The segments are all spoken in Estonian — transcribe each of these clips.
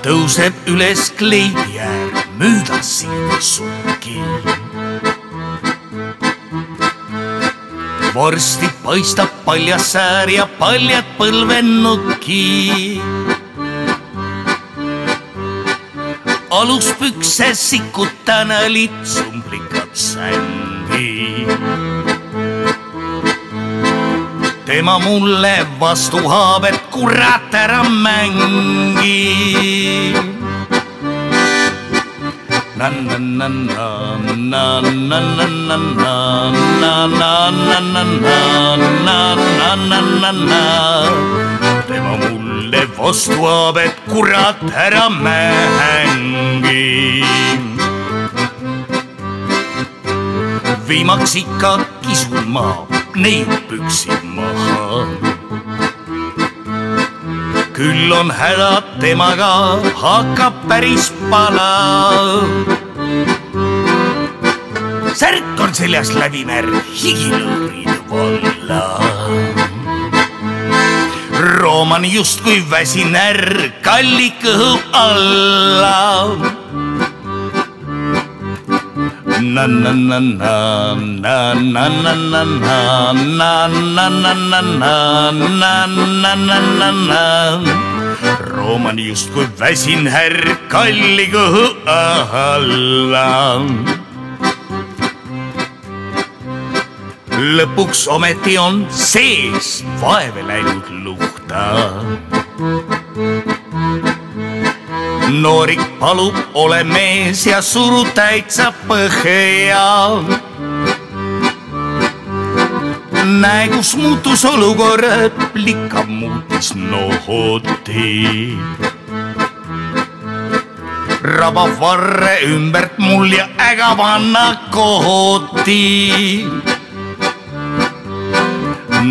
tõuseb üles kleidi äär, möödas silmis suki. vorsti paistab paljas säär ja paljad põlvennuki. aluspükse sikutana litsumblikad sängi tema mulle vastu haab, et kurat ära mängi. tema mulle vastu haab, et kurat ära mängi. viimaks ikka kisun ma neiupüksid maha. küll on häda temaga, hakkab päris palav. särk on seljas läbimärg, higilõõrid valla. Rooman justkui väsinärr, kalli kõhu alla Rooman justkui väsin härr kalli kõhu alla. lõpuks ometi on sees vaeve läinud luhta noorik palub, ole mees ja suru täitsa põhja. näe, kus muutus olukord, plika muutis nohoti. rabab varre ümbert mul ja ägab anna kohoti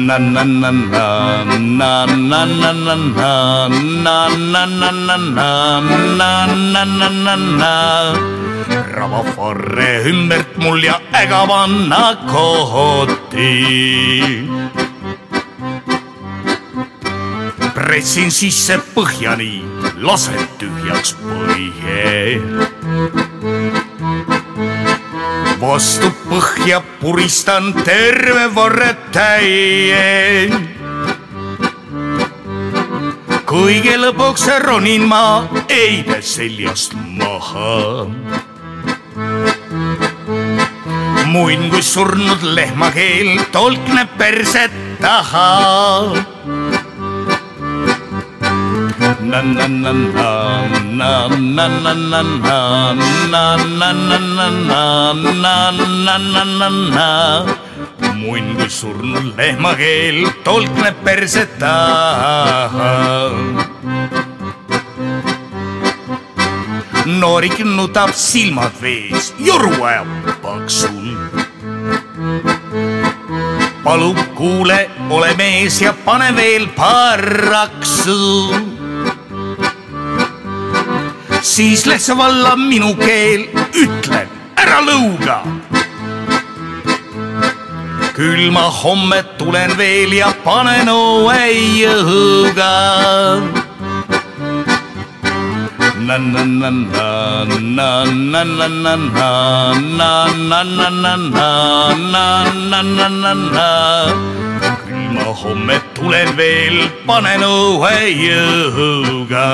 na na na na na na na na na na na na na na na na na na rabab varre ümbert mul ja ägab anna kohoti. pressin sisse põhjani, lasen tühjaks põhje vastu põhja puristan terve varre täie. kõige lõpuks ronin ma eide seljast maha. muin kui surnud lehmakeel tolkneb perset taha na na na na na na na na na na na na na na na na na na munn kui surnud lehmakeel tolkneb perse taha. noorik nutab silmad vees, joru ajab paksul. palub, kuule, ole mees ja pane veel paar raksu siis Lehse valla minu keel ütleb, ära lõuga. küll ma homme tulen veel ja panen õue jõuga. küll ma homme tulen veel, panen õue jõuga